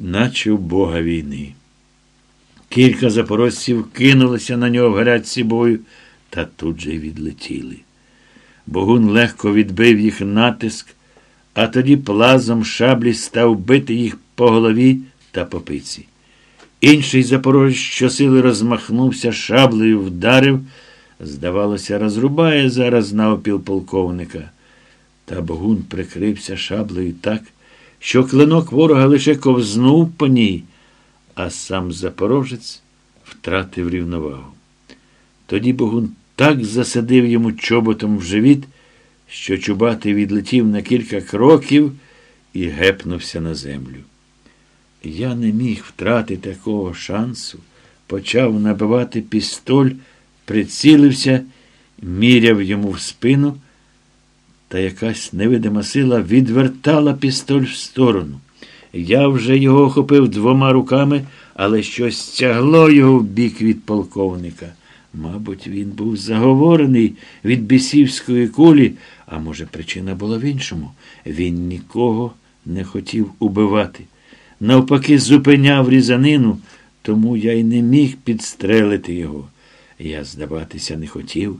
наче в бога війни. Кілька запорожців кинулися на нього в гарячці бою, та тут же й відлетіли. Богун легко відбив їх натиск, а тоді плазом шаблі став бити їх по голові та по пиці. Інший запорожець щосили розмахнувся, шаблею вдарив, здавалося, розрубає зараз навпіл полковника. Та Богун прикрився шаблею так, що клинок ворога лише ковзнув по ній, а сам запорожець втратив рівновагу. Тоді Богун так засадив йому чоботом в живіт, що Чубатий відлетів на кілька кроків і гепнувся на землю. Я не міг втратити такого шансу, почав набивати пістоль, прицілився, міряв йому в спину, та якась невидима сила відвертала пістоль в сторону. Я вже його охопив двома руками, але щось тягло його в бік від полковника. Мабуть, він був заговорений від бісівської кулі, а може, причина була в іншому. Він нікого не хотів убивати. Навпаки, зупиняв різанину, тому я й не міг підстрелити його. Я здаватися не хотів,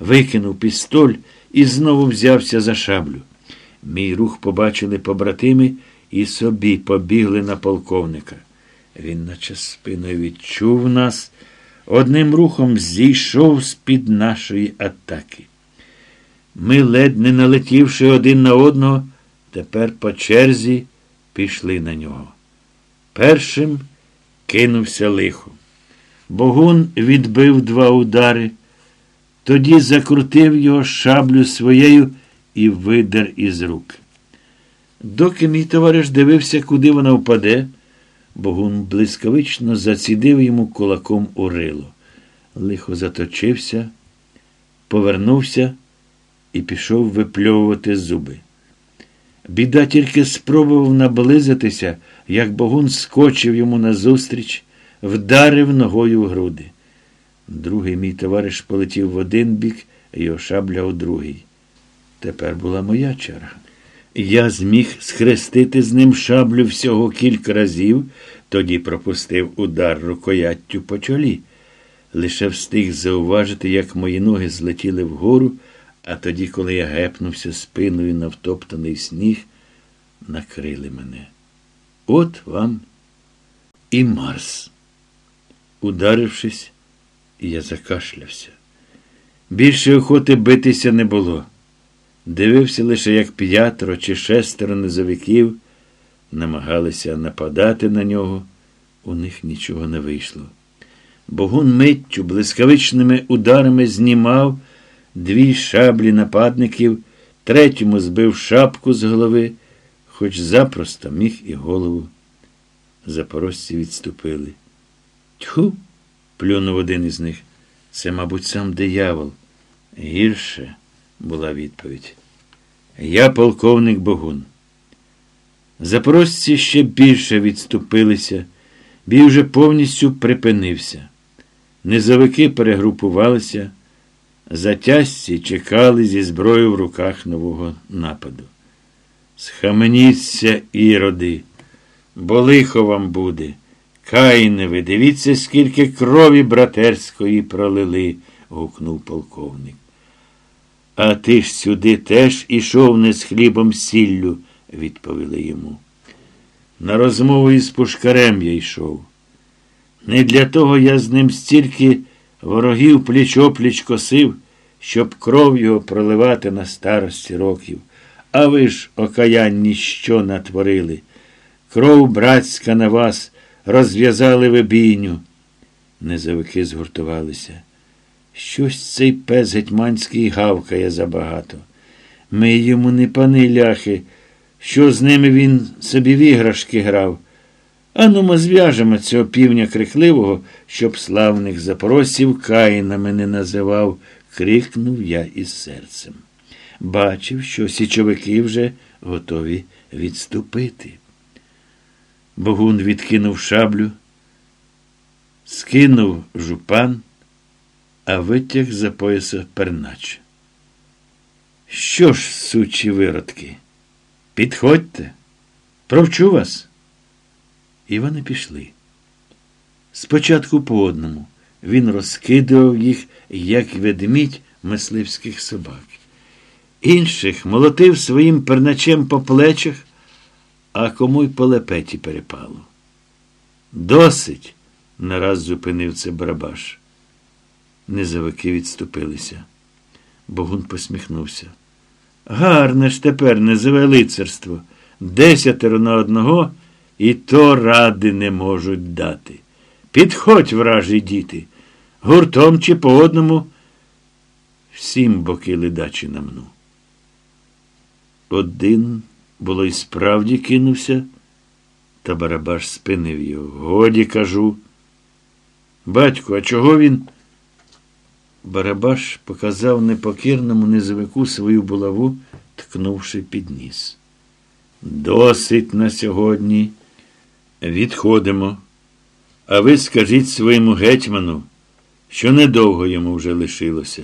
викинув пістоль і знову взявся за шаблю. Мій рух побачили побратими і собі побігли на полковника. Він, наче спиною відчув нас, одним рухом зійшов з-під нашої атаки. Ми, ледь не налетівши один на одного, тепер по черзі пішли на нього. Першим кинувся лихо. Богун відбив два удари, тоді закрутив його шаблю своєю і видер із рук. Доки мій товариш дивився, куди вона впаде, Богун блискавично зацідив йому кулаком у рило. Лихо заточився, повернувся і пішов випльовувати зуби. Біда тільки спробував наблизитися, як Богун скочив йому назустріч, вдарив ногою в груди. Другий мій товариш полетів в один бік, його шабля у другий. Тепер була моя черга. Я зміг схрестити з ним шаблю всього кілька разів, тоді пропустив удар рукояттю по чолі. Лише встиг зауважити, як мої ноги злетіли вгору, а тоді, коли я гепнувся спиною на втоптаний сніг, накрили мене. От вам і Марс. Ударившись, я закашлявся. Більше охоти битися не було. Дивився лише, як п'ятеро чи шестеро низовиків намагалися нападати на нього, у них нічого не вийшло. Богун миттю блискавичними ударами знімав дві шаблі нападників, третьому збив шапку з голови, хоч запросто міг і голову. Запорожці відступили. Тьху, плюнув один із них. Це, мабуть, сам диявол. Гірше була відповідь. Я полковник Богун. Запорожці ще більше відступилися, бій вже повністю припинився. Низовики перегрупувалися, затязці чекали зі зброєю в руках нового нападу. Схаменіться, іроди, бо лихо вам буде. Каїне ви, дивіться, скільки крові братерської пролили, гукнув полковник. А ти ж сюди теж ішов не з хлібом сіллю, відповіли йому. На розмову із пушкарем я йшов. Не для того я з ним стільки ворогів пліч опліч косив, щоб кров його проливати на старості років. А ви ж, окаянні, що натворили? Кров братська на вас розв'язали ви бійню. Незавики згуртувалися. Щось цей пес гетьманський гавкає забагато. Ми йому не пани ляхи, що з ними він собі в іграшки грав. Ану, ми зв'яжемо цього півня крикливого, щоб славних запорожців каїнами не називав, крикнув я із серцем. Бачив, що січовики вже готові відступити. Богун відкинув шаблю, скинув жупан а витяг за пояса пернач. Що ж, сучі виродки, підходьте, провчу вас. І вони пішли. Спочатку по одному. Він розкидував їх, як ведмідь мисливських собак. Інших молотив своїм перначем по плечах, а кому й по лепеті перепало. Досить, нараз зупинив це барабаш. Низовики відступилися. Богун посміхнувся. Гарне ж тепер незове лицарство. Десятеро на одного і то ради не можуть дати. Підходь, вражі діти, гуртом чи по одному, всім боки ледачі на мну. Один, було, й справді кинувся, та Барабаш спинив його. Годі кажу. Батько, а чого він? Барабаш показав непокірному низовику свою булаву, ткнувши під ніс. Досить на сьогодні. Відходимо. А ви скажіть своєму гетьману, що недовго йому вже лишилося.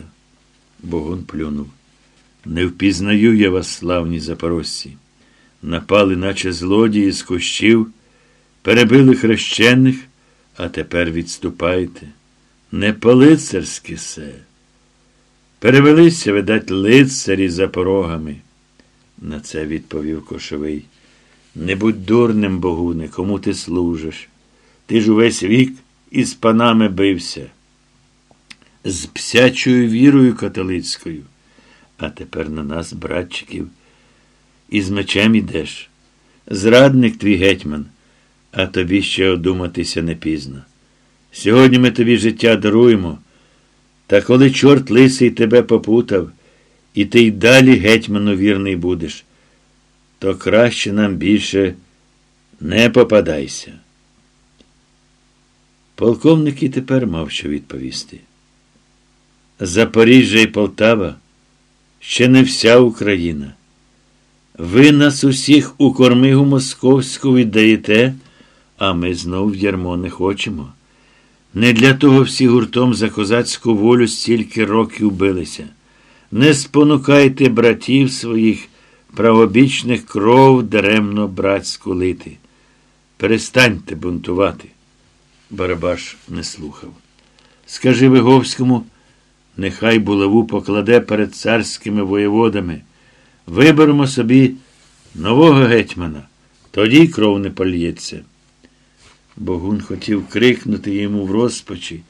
Богун плюнув. Не впізнаю я вас, славні запорожці. Напали, наче злодії з кущів, перебили хрещених, а тепер відступайте. Не по-лицарськи се. Перевелися, видать, лицарі за порогами. На це відповів Кошовий. Не будь дурним, Богуне, кому ти служиш. Ти ж увесь вік із панами бився. З псячою вірою католицькою. А тепер на нас, братчиків, із мечем ідеш. Зрадник твій гетьман, а тобі ще одуматися не пізно. Сьогодні ми тобі життя даруємо, та коли чорт лисий тебе попутав, і ти й далі гетьману вірний будеш, то краще нам більше не попадайся. Полковник і тепер мав що відповісти. Запоріжжя і Полтава ще не вся Україна. Ви нас усіх у кормигу московську віддаєте, а ми знов в ярмо не хочемо. Не для того всі гуртом за козацьку волю стільки років билися. Не спонукайте братів своїх правобічних кров даремно братську лити. Перестаньте бунтувати. Барабаш не слухав. Скажи Виговському, нехай булаву покладе перед царськими воєводами. Виберемо собі нового гетьмана, тоді кров не польється. Богун хотів крикнути йому в розпачі,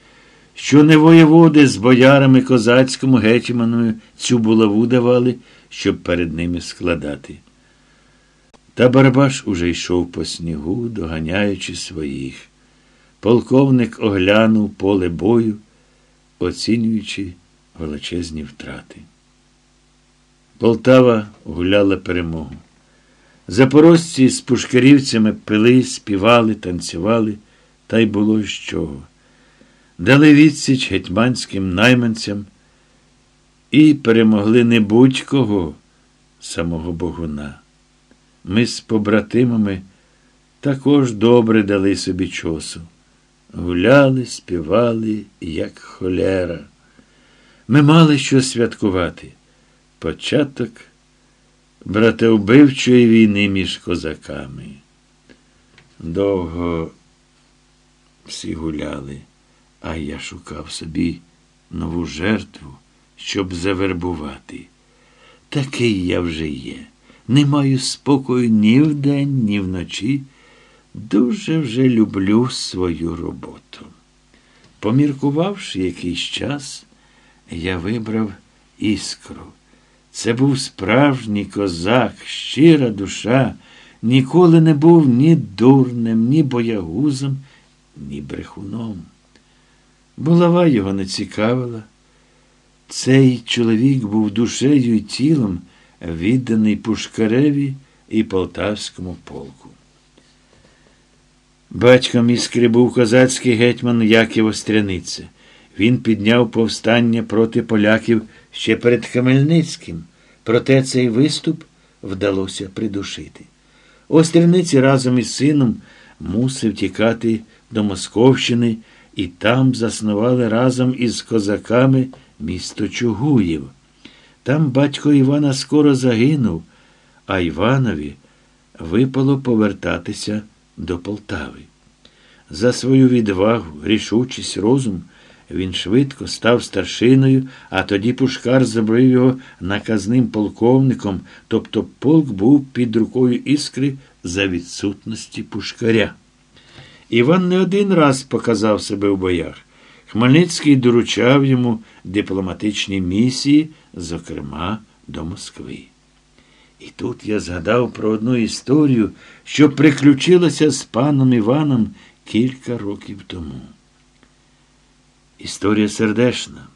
що не воєводи з боярами козацькому гетьману цю булаву давали, щоб перед ними складати. Та Барабаш уже йшов по снігу, доганяючи своїх. Полковник оглянув поле бою, оцінюючи величезні втрати. Полтава гуляла перемогу. Запорожці з пушкарівцями пили, співали, танцювали, та й було з чого. Дали відсіч гетьманським найманцям і перемогли не будь-кого, самого Богуна. Ми з побратимами також добре дали собі чосу. Гуляли, співали, як холера. Ми мали що святкувати. Початок братовбивчої війни між козаками. Довго всі гуляли, а я шукав собі нову жертву, щоб завербувати. Такий я вже є. Не маю спокою ні вдень, ні вночі. Дуже вже люблю свою роботу. Поміркувавши якийсь час, я вибрав іскру. Це був справжній козак, щира душа, ніколи не був ні дурнем, ні боягузом, ні брехуном. Булава його не цікавила. Цей чоловік був душею і тілом, відданий Пушкареві і Полтавському полку. Батьком іскри був козацький гетьман Яків Остряниця. Він підняв повстання проти поляків ще перед Хмельницьким, проте цей виступ вдалося придушити. Остряниці разом із сином мусив тікати до Московщини і там заснували разом із козаками місто Чугуїв. Там батько Івана скоро загинув, а Іванові випало повертатися до Полтави. За свою відвагу, рішучість, розум він швидко став старшиною, а тоді Пушкар зробив його наказним полковником, тобто полк був під рукою іскри за відсутності пушкаря. Іван не один раз показав себе в боях. Хмельницький доручав йому дипломатичні місії, зокрема до Москви. І тут я згадав про одну історію, що приключилася з паном Іваном кілька років тому. Історія сердешна.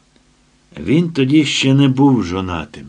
Він тоді ще не був жонатим.